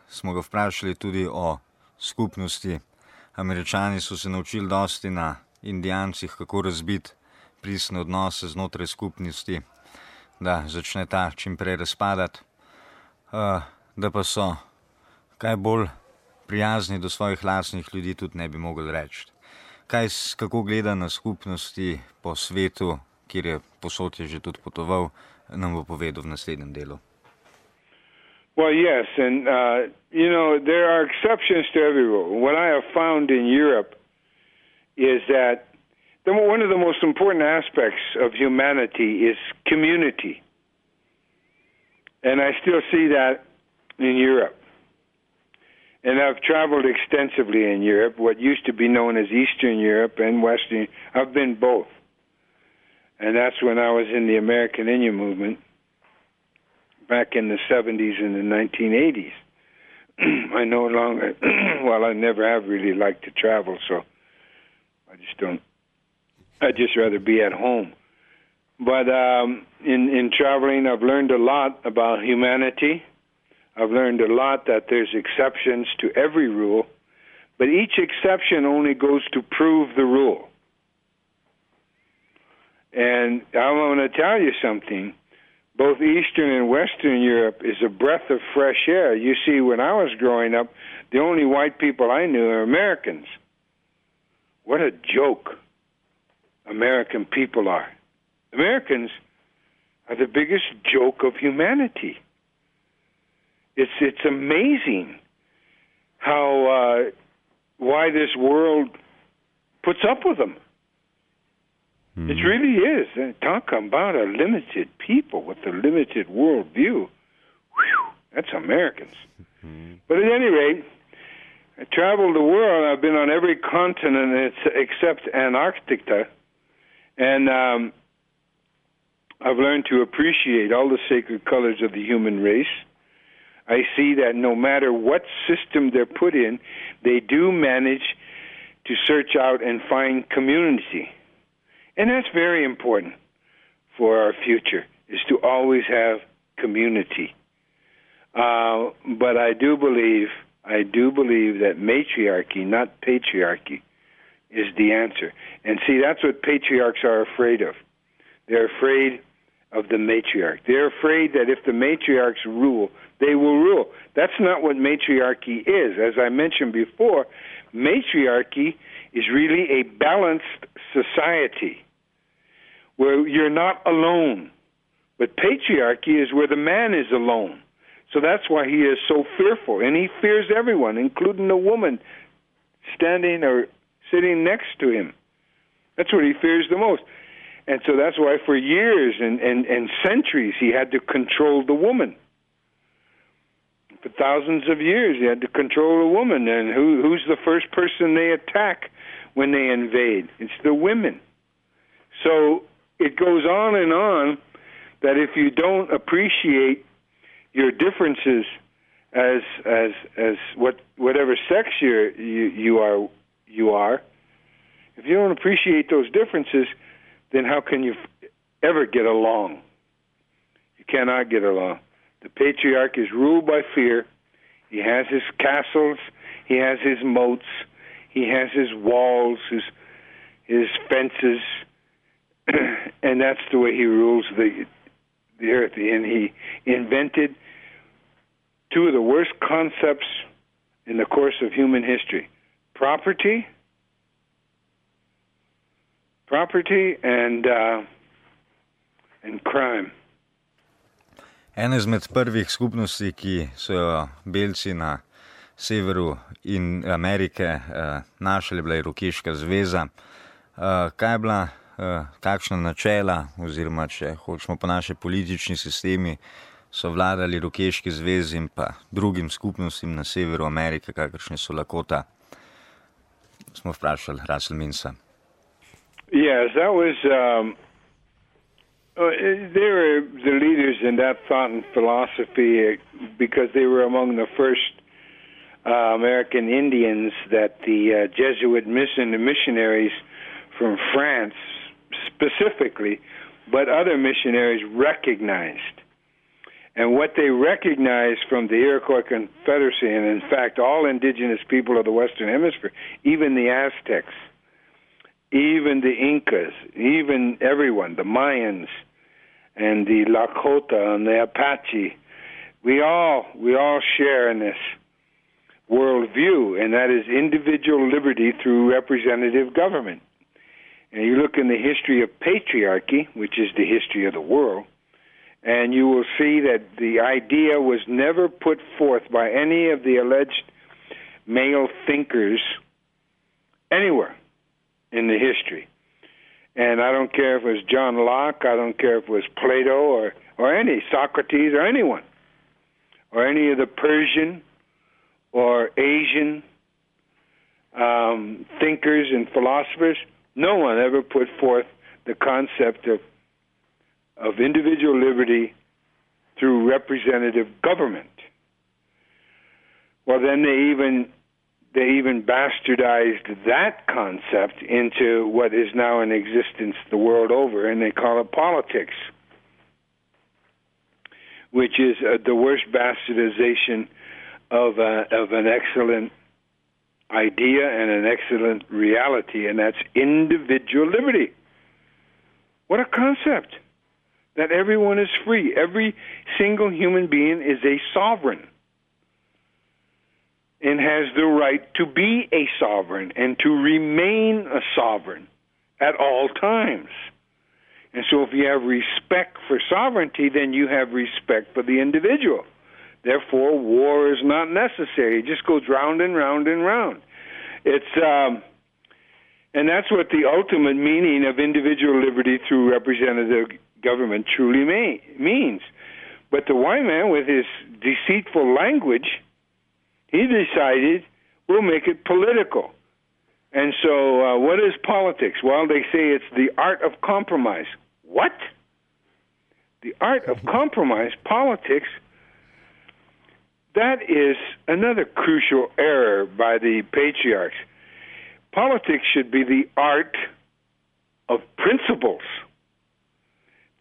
smo ga vprašali tudi o skupnosti. Američani so se naučili dosti na Indijancih, kako razbiti pristne odnose znotraj skupnosti, da začne ta čim prej razpadati, uh, da pa so kaj bolj prijazni do svojih lastnih ljudi, tudi ne bi mogli reči. Kaj, kako gleda na skupnosti po svetu, kjer je posod je že tudi potoval, nam bo povedal v naslednjem delu. Well, yes, and uh, you know there are exceptions to every rule. What I have found in Europe is that the, one of the most important aspects of humanity is community. And I still see that in Europe. And I've traveled extensively in Europe, what used to be known as Eastern Europe and Western. I've been both. And that's when I was in the American Indian movement back in the 70s and the 1980s. I no longer, well, I never have really liked to travel, so I just don't I'd just rather be at home. But um, in in traveling, I've learned a lot about humanity. I've learned a lot that there's exceptions to every rule, but each exception only goes to prove the rule. And I want to tell you something. Both Eastern and Western Europe is a breath of fresh air. You see, when I was growing up, the only white people I knew are Americans. What a joke. American people are. Americans are the biggest joke of humanity. It's it's amazing how uh, why this world puts up with them. Mm-hmm. It really is. And talk about a limited people with a limited worldview. Whew, that's Americans. Mm-hmm. But at any rate, I traveled the world. I've been on every continent except Antarctica and um, I've learned to appreciate all the sacred colors of the human race. I see that no matter what system they're put in, they do manage to search out and find community. And that's very important for our future, is to always have community. Uh, but I do believe, I do believe that matriarchy, not patriarchy, is the answer. And see, that's what patriarchs are afraid of. They're afraid of the matriarch. They're afraid that if the matriarchs rule, they will rule. That's not what matriarchy is. As I mentioned before, matriarchy is really a balanced society. Where you're not alone. But patriarchy is where the man is alone. So that's why he is so fearful. And he fears everyone, including the woman standing or sitting next to him. That's what he fears the most. And so that's why for years and, and, and centuries he had to control the woman. For thousands of years he had to control the woman. And who, who's the first person they attack when they invade? It's the women. So it goes on and on that if you don't appreciate your differences as as as what whatever sex you you you are you are, if you don't appreciate those differences, then how can you ever get along? You cannot get along. The patriarch is ruled by fear. He has his castles, he has his moats, he has his walls, his his fences, and that's the way he rules the the earth. And he invented two of the worst concepts in the course of human history: property property and uh, and crime. Ena izmed prvih skupnosti, ki so jo belci na severu in Amerike uh, našli, bila je Irokeška zveza. Uh, kaj je bila, uh, kakšna načela, oziroma če hočemo po naše politični sistemi, so vladali Rokiški zvezi in pa drugim skupnostim na severu Amerike, kakršne so lakota, smo vprašali Russell Minsa. Yes, that was. Um, uh, they were the leaders in that thought and philosophy uh, because they were among the first uh, American Indians that the uh, Jesuit mission missionaries from France specifically, but other missionaries recognized. And what they recognized from the Iroquois Confederacy, and in fact, all indigenous people of the Western Hemisphere, even the Aztecs, even the Incas, even everyone, the Mayans and the Lakota and the Apache, we all we all share in this worldview, and that is individual liberty through representative government. And you look in the history of patriarchy, which is the history of the world, and you will see that the idea was never put forth by any of the alleged male thinkers anywhere in the history. And I don't care if it was John Locke, I don't care if it was Plato or, or any, Socrates or anyone, or any of the Persian or Asian um, thinkers and philosophers. No one ever put forth the concept of, of individual liberty through representative government. Well, then they even they even bastardized that concept into what is now in existence the world over, and they call it politics, which is uh, the worst bastardization of, uh, of an excellent idea and an excellent reality, and that's individual liberty. What a concept! That everyone is free. Every single human being is a sovereign and has the right to be a sovereign and to remain a sovereign at all times. And so, if you have respect for sovereignty, then you have respect for the individual. Therefore, war is not necessary. It just goes round and round and round. It's, um, and that's what the ultimate meaning of individual liberty through representative government truly may, means. But the white man, with his deceitful language, he decided we'll make it political. And so, uh, what is politics? Well, they say it's the art of compromise. What? The art of compromise, politics, that is another crucial error by the patriarchs. Politics should be the art of principles.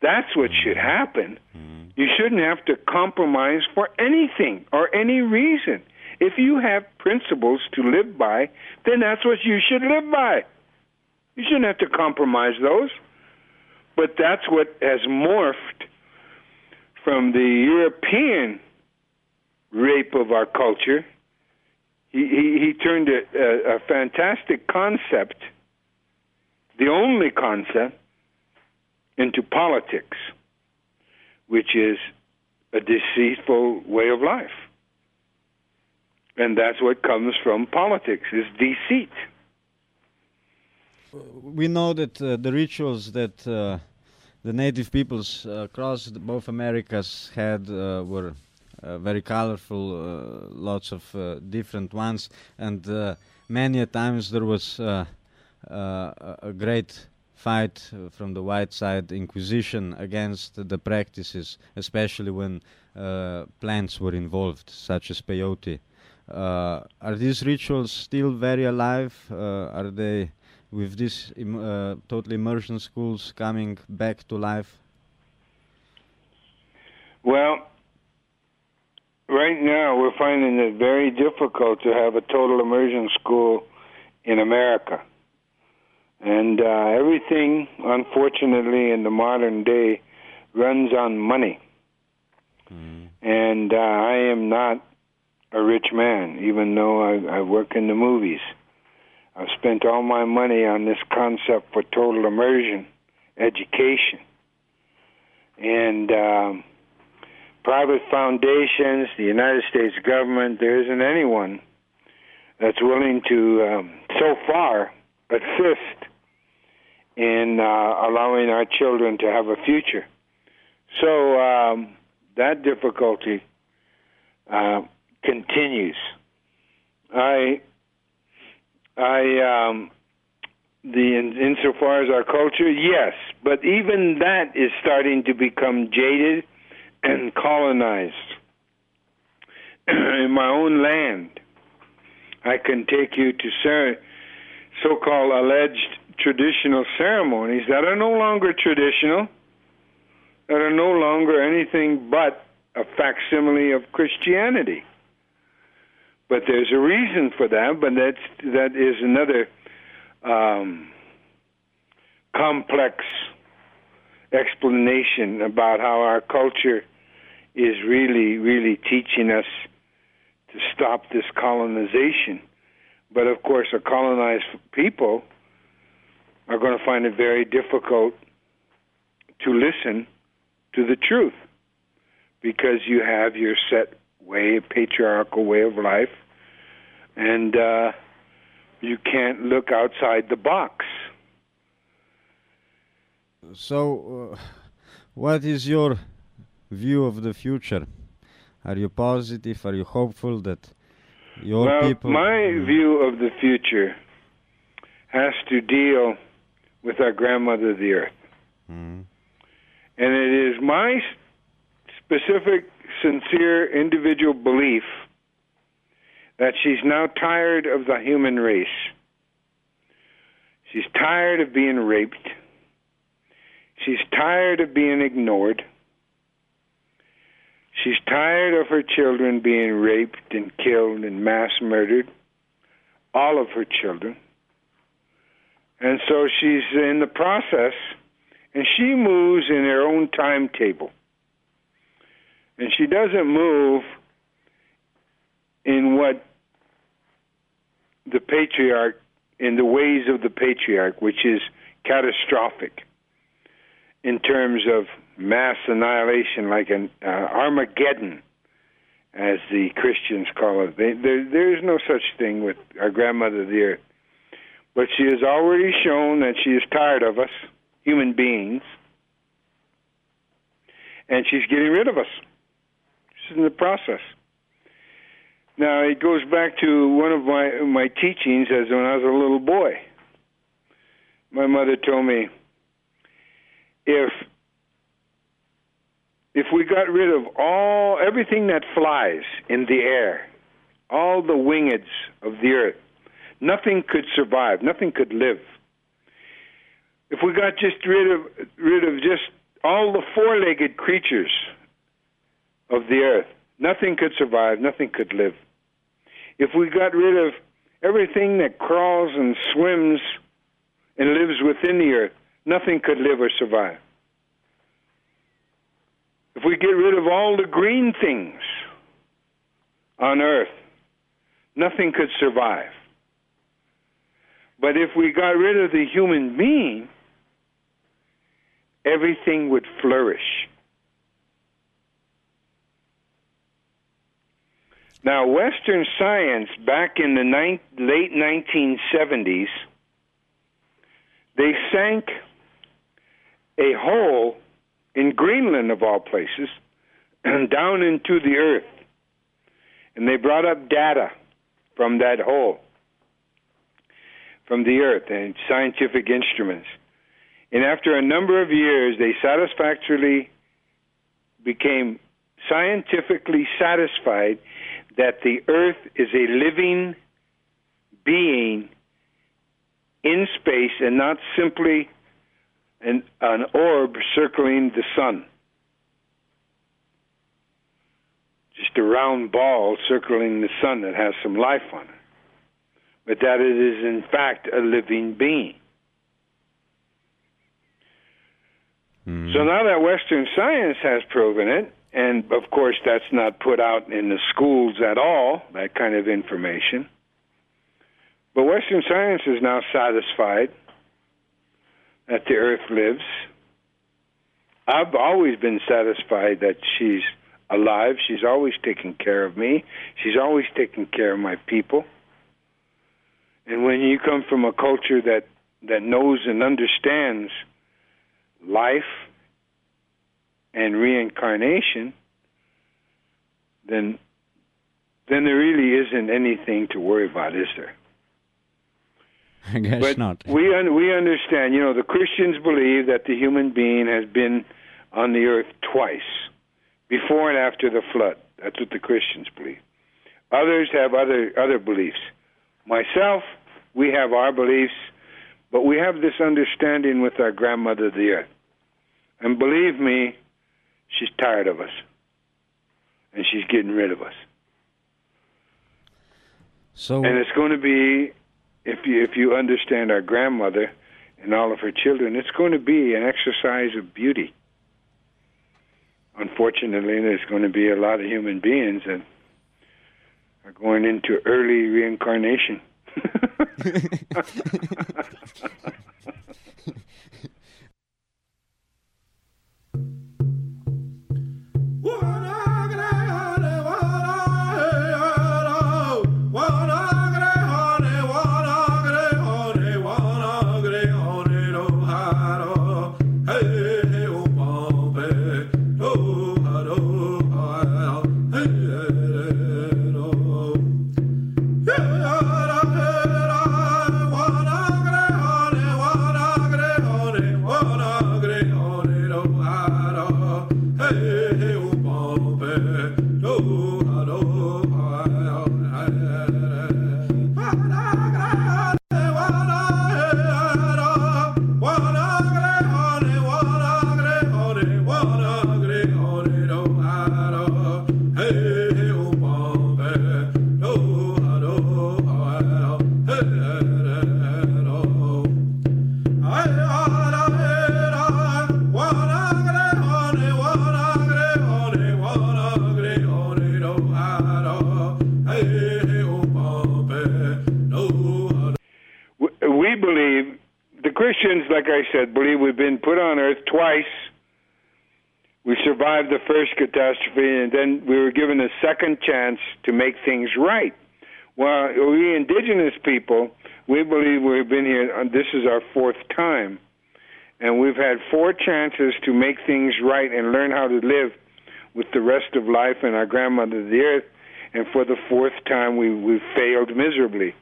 That's what should happen. Mm-hmm. You shouldn't have to compromise for anything or any reason. If you have principles to live by, then that's what you should live by. You shouldn't have to compromise those. But that's what has morphed from the European rape of our culture. He, he, he turned a, a, a fantastic concept, the only concept, into politics, which is a deceitful way of life. And that's what comes from politics is deceit. We know that uh, the rituals that uh, the native peoples uh, across both Americas had uh, were uh, very colorful, uh, lots of different ones, and many a times there was a great fight from the white side, Inquisition, against the practices, especially when plants were involved, such as peyote. Uh, are these rituals still very alive? Uh, are they, with these Im uh, total immersion schools, coming back to life? Well, right now we're finding it very difficult to have a total immersion school in America. And uh, everything, unfortunately, in the modern day runs on money. Mm. And uh, I am not a rich man, even though I, I work in the movies. I've spent all my money on this concept for total immersion education. And um, private foundations, the United States government, there isn't anyone that's willing to, um, so far, assist in uh, allowing our children to have a future. So um, that difficulty uh, continues. I, I, um, the in, insofar as our culture, yes, but even that is starting to become jaded and colonized. in my own land, I can take you to so-called alleged traditional ceremonies that are no longer traditional, that are no longer anything but a facsimile of Christianity. But there's a reason for that, but that's that is another um, complex explanation about how our culture is really, really teaching us to stop this colonization. But of course, a colonized people are going to find it very difficult to listen to the truth because you have your set way, patriarchal way of life, and uh, you can't look outside the box. So, uh, what is your view of the future? Are you positive? Are you hopeful that your well, people? My mm. view of the future has to deal with our grandmother, the earth. Mm. And it is my specific sincere individual belief that she's now tired of the human race. She's tired of being raped. She's tired of being ignored. She's tired of her children being raped and killed and mass murdered. All of her children. And so she's in the process, and she moves in her own timetable and she doesn't move in what the patriarch in the ways of the patriarch, which is catastrophic in terms of mass annihilation, like an uh, Armageddon, as the Christians call it. They, there, there is no such thing with our grandmother the earth. But she has already shown that she is tired of us, human beings, and she's getting rid of us She's in the process. Now it goes back to one of my my teachings as when I was a little boy. My mother told me if if we got rid of all everything that flies in the air, all the wingeds of the earth, nothing could survive, nothing could live. If we got just rid of rid of just all the four-legged creatures of the earth. Nothing could survive, nothing could live. If we got rid of everything that crawls and swims and lives within the earth, nothing could live or survive. If we get rid of all the green things on earth, nothing could survive. But if we got rid of the human being, everything would flourish. Now, Western science, back in the ni- late 1970s, they sank a hole in Greenland, of all places, down into the earth. And they brought up data from that hole, from the earth, and scientific instruments. And after a number of years, they satisfactorily became scientifically satisfied that the earth is a living being in space and not simply an, an orb circling the sun. Just a round ball circling the sun that has some life on it. But that it is, in fact, a living being. Mm. So now that Western science has proven it, and of course, that's not put out in the schools at all, that kind of information. But Western science is now satisfied that the earth lives. I've always been satisfied that she's alive. She's always taken care of me. She's always taken care of my people. And when you come from a culture that, that knows and understands life and reincarnation, then then there really isn't anything to worry about, is there? I guess but not. We un- we understand. You know, the Christians believe that the human being has been on the earth twice, before and after the flood. That's what the Christians believe. Others have other other beliefs. Myself, we have our beliefs, but we have this understanding with our grandmother the earth. And believe me, she's tired of us. And she's getting rid of us. So and it's going to be if you if you understand our grandmother and all of her children, it's going to be an exercise of beauty. Unfortunately, there's going to be a lot of human beings that are going into early reincarnation. Christians, like I said, believe we've been put on earth twice. We survived the first catastrophe, and then we were given a second chance to make things right. Well, we indigenous people, we believe we've been here, uh, this is our fourth time. And we've had four chances to make things right and learn how to live with the rest of life and our grandmother, the earth. And for the fourth time, we, we failed miserably.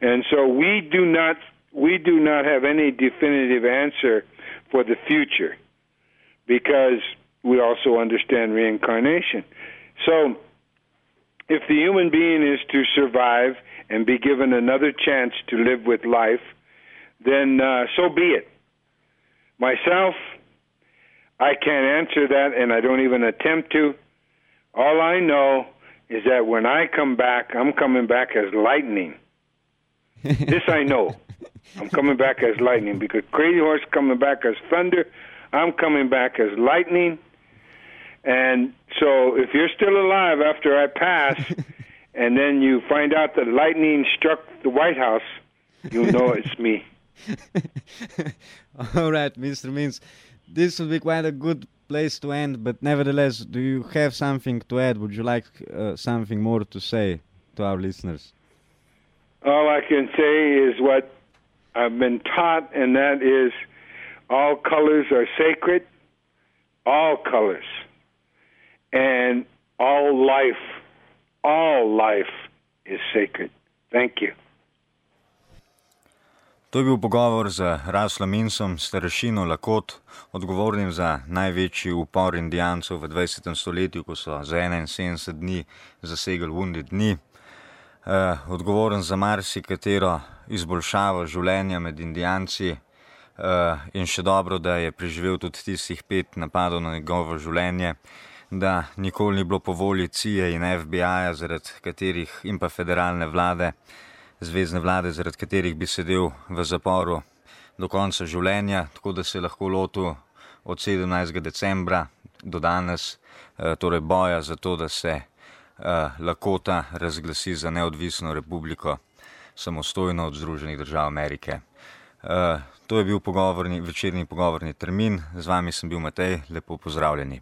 And so we do not we do not have any definitive answer for the future because we also understand reincarnation. So, if the human being is to survive and be given another chance to live with life, then uh, so be it. Myself, I can't answer that, and I don't even attempt to. All I know is that when I come back, I'm coming back as lightning. this I know. I'm coming back as lightning because Crazy Horse coming back as thunder. I'm coming back as lightning. And so if you're still alive after I pass, and then you find out that lightning struck the White House, you know it's me. All right, Mr. Means. this would be quite a good place to end. But nevertheless, do you have something to add? Would you like uh, something more to say to our listeners? All I can say is what I've been taught, and that is all colors are sacred, all colors, and all life, all life is sacred. Thank you. To je bil pogovor z Raslom Insom, starešino Lakot, odgovornim za največji upor indijancev v 20. stoletju, ko so za 71 dni zasegli vundi dni. Eh, odgovoren za marsikatero izboljšavo življenja med indijanci eh, in še dobro, da je preživel tudi tistih pet napadov na njegovo življenje, da nikoli ni bilo po volji CIA in FBI-ja, zaradi katerih in pa federalne vlade zvezdne vlade, zaradi katerih bi sedel v zaporu do konca življenja, tako da se je lahko lotil od 17. decembra do danes, eh, torej boja za to, da se eh, Lakota razglasi za neodvisno republiko, samostojno od Združenih držav Amerike. Eh, to je bil pogovorni, večerni pogovorni termin, z vami sem bil Matej, lepo pozdravljeni.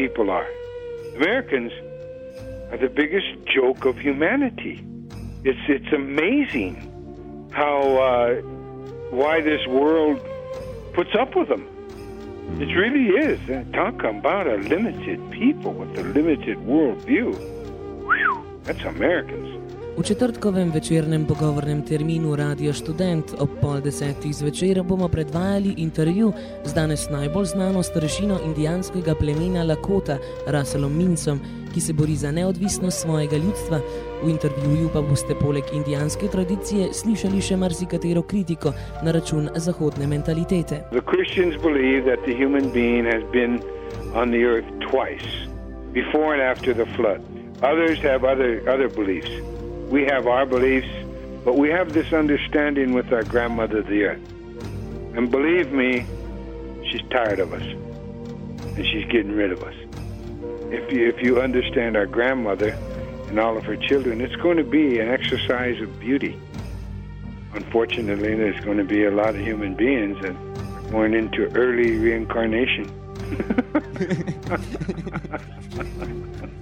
People are. Americans are the biggest joke of humanity. It's it's amazing how uh, why this world puts up with them. It really is. Talk about a limited people with a limited worldview. That's Americans. V četrtkovem večernem pogovornem terminu Radio Student ob pol desetih zvečer bomo predvajali intervju z danes najbolj znano starešino indijanskega plemena Lakota, Russellom Mincom, ki se bori za neodvisnost svojega ljudstva. V intervjuju pa boste poleg indijanske tradicije slišali še marsikatero kritiko na račun zahodne mentalitete. Bil na zemlji dvakrat, before and after the flood. Others have other, other beliefs. We have our beliefs, but we have this understanding with our grandmother, the earth. And believe me, she's tired of us, and she's getting rid of us. If you, if you understand our grandmother and all of her children, it's going to be an exercise of beauty. Unfortunately, there's going to be a lot of human beings that are going into early reincarnation.